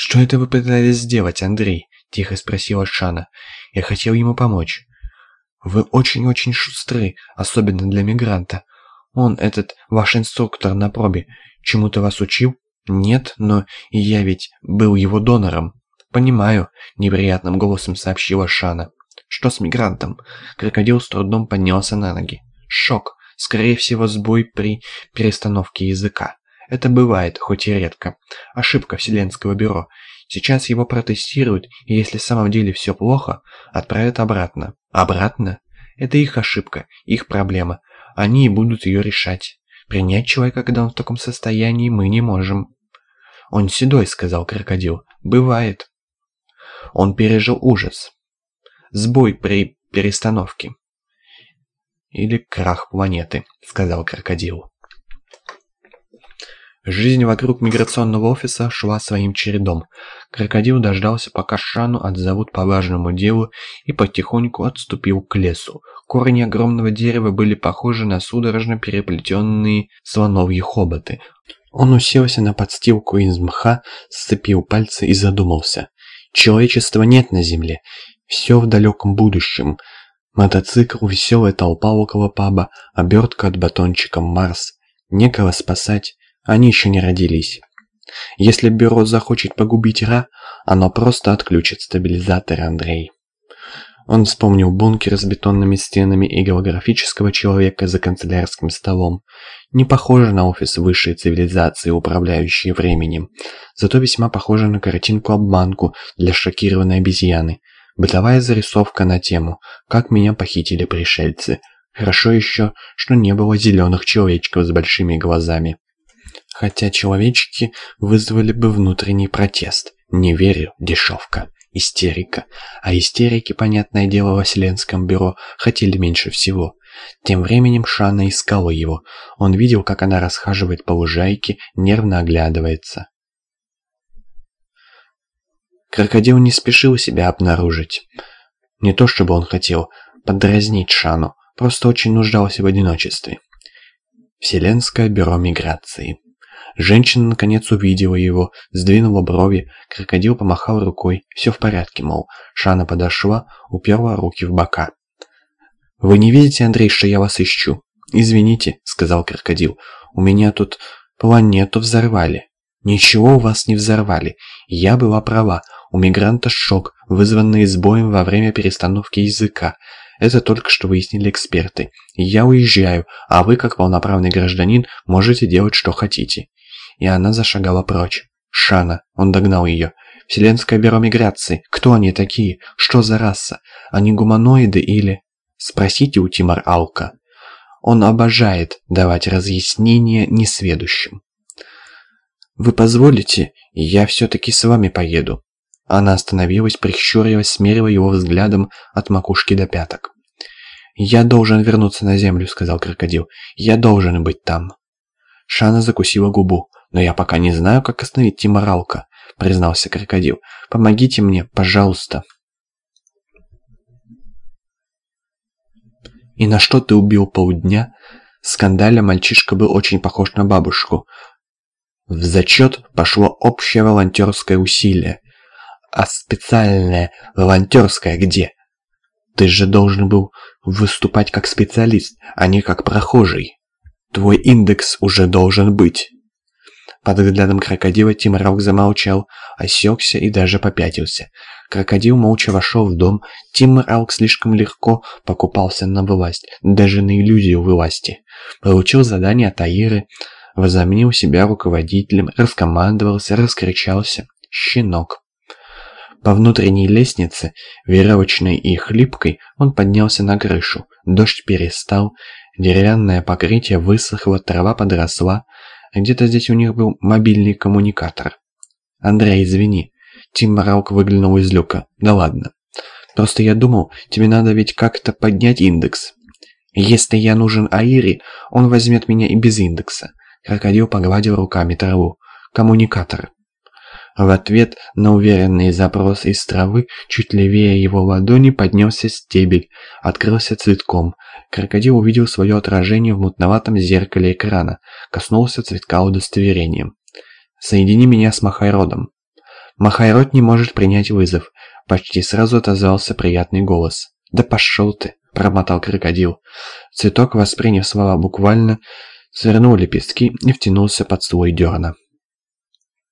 «Что это вы пытались сделать, Андрей?» – тихо спросила Шана. «Я хотел ему помочь». «Вы очень-очень шустры, особенно для мигранта. Он, этот ваш инструктор на пробе, чему-то вас учил?» «Нет, но я ведь был его донором». «Понимаю», – неприятным голосом сообщила Шана. «Что с мигрантом?» Крокодил с трудом поднялся на ноги. «Шок. Скорее всего, сбой при перестановке языка. Это бывает, хоть и редко. Ошибка Вселенского бюро. Сейчас его протестируют, и если в самом деле все плохо, отправят обратно. Обратно? Это их ошибка, их проблема. Они и будут ее решать. Принять человека, когда он в таком состоянии, мы не можем. «Он седой», — сказал крокодил. «Бывает». Он пережил ужас. Сбой при перестановке. Или крах планеты, сказал крокодил. Жизнь вокруг миграционного офиса шла своим чередом. Крокодил дождался, пока Шану отзовут по важному делу и потихоньку отступил к лесу. Корни огромного дерева были похожи на судорожно переплетенные слоновьи хоботы. Он уселся на подстилку из мха, сцепил пальцы и задумался. Человечества нет на Земле. Все в далеком будущем. Мотоцикл, веселая толпа около паба, обертка от батончика Марс. Некого спасать. Они еще не родились. Если бюро захочет погубить Ра, оно просто отключит стабилизатор Андрей. Он вспомнил бункер с бетонными стенами и голографического человека за канцелярским столом. Не похоже на офис высшей цивилизации, управляющей временем. Зато весьма похоже на картинку-обманку для шокированной обезьяны. Бытовая зарисовка на тему «Как меня похитили пришельцы». Хорошо еще, что не было зеленых человечков с большими глазами. Хотя человечки вызвали бы внутренний протест. Не верю, дешевка истерика. А истерики, понятное дело, в Вселенском бюро хотели меньше всего. Тем временем Шана искала его. Он видел, как она расхаживает по лужайке, нервно оглядывается. Крокодил не спешил себя обнаружить. Не то чтобы он хотел подразнить Шану, просто очень нуждался в одиночестве. Вселенское бюро миграции. Женщина наконец увидела его, сдвинула брови, крокодил помахал рукой, все в порядке, мол. Шана подошла, уперла руки в бока. «Вы не видите, Андрей, что я вас ищу?» «Извините», — сказал крокодил, — «у меня тут планету взорвали». «Ничего у вас не взорвали. Я была права. У мигранта шок, вызванный сбоем во время перестановки языка. Это только что выяснили эксперты. Я уезжаю, а вы, как полноправный гражданин, можете делать, что хотите и она зашагала прочь. Шана, он догнал ее. Вселенское бюро миграции. Кто они такие? Что за раса? Они гуманоиды или... Спросите у Тимар Алка. Он обожает давать разъяснения несведущим. «Вы позволите, я все-таки с вами поеду». Она остановилась, прищурилась, смерила его взглядом от макушки до пяток. «Я должен вернуться на землю», — сказал крокодил. «Я должен быть там». Шана закусила губу. «Но я пока не знаю, как остановить Тиморалка», — признался крокодил. «Помогите мне, пожалуйста». «И на что ты убил полдня?» Скандаля мальчишка был очень похож на бабушку. В зачет пошло общее волонтерское усилие. А специальное волонтерское где? Ты же должен был выступать как специалист, а не как прохожий. Твой индекс уже должен быть. Под взглядом крокодила Тимраук замолчал, осекся и даже попятился. Крокодил молча вошел в дом. Тимраук слишком легко покупался на власть, даже на иллюзию власти. Получил задание от Аиры, возомнил себя руководителем, раскомандовался, раскричался. Щенок. По внутренней лестнице, веревочной и хлипкой, он поднялся на крышу. Дождь перестал, деревянное покрытие высохло, трава подросла, где-то здесь у них был мобильный коммуникатор. «Андрей, извини». Тим Маралк выглянул из люка. «Да ладно. Просто я думал, тебе надо ведь как-то поднять индекс. Если я нужен Аире, он возьмет меня и без индекса». Крокодил погладил руками траву. «Коммуникатор». В ответ на уверенный запрос из травы, чуть левее его ладони поднялся стебель, открылся цветком. Крокодил увидел свое отражение в мутноватом зеркале экрана, коснулся цветка удостоверением. «Соедини меня с Махайродом». Махайрод не может принять вызов. Почти сразу отозвался приятный голос. «Да пошел ты!» – промотал крокодил. Цветок, восприняв слова буквально, свернул лепестки и втянулся под слой дерна.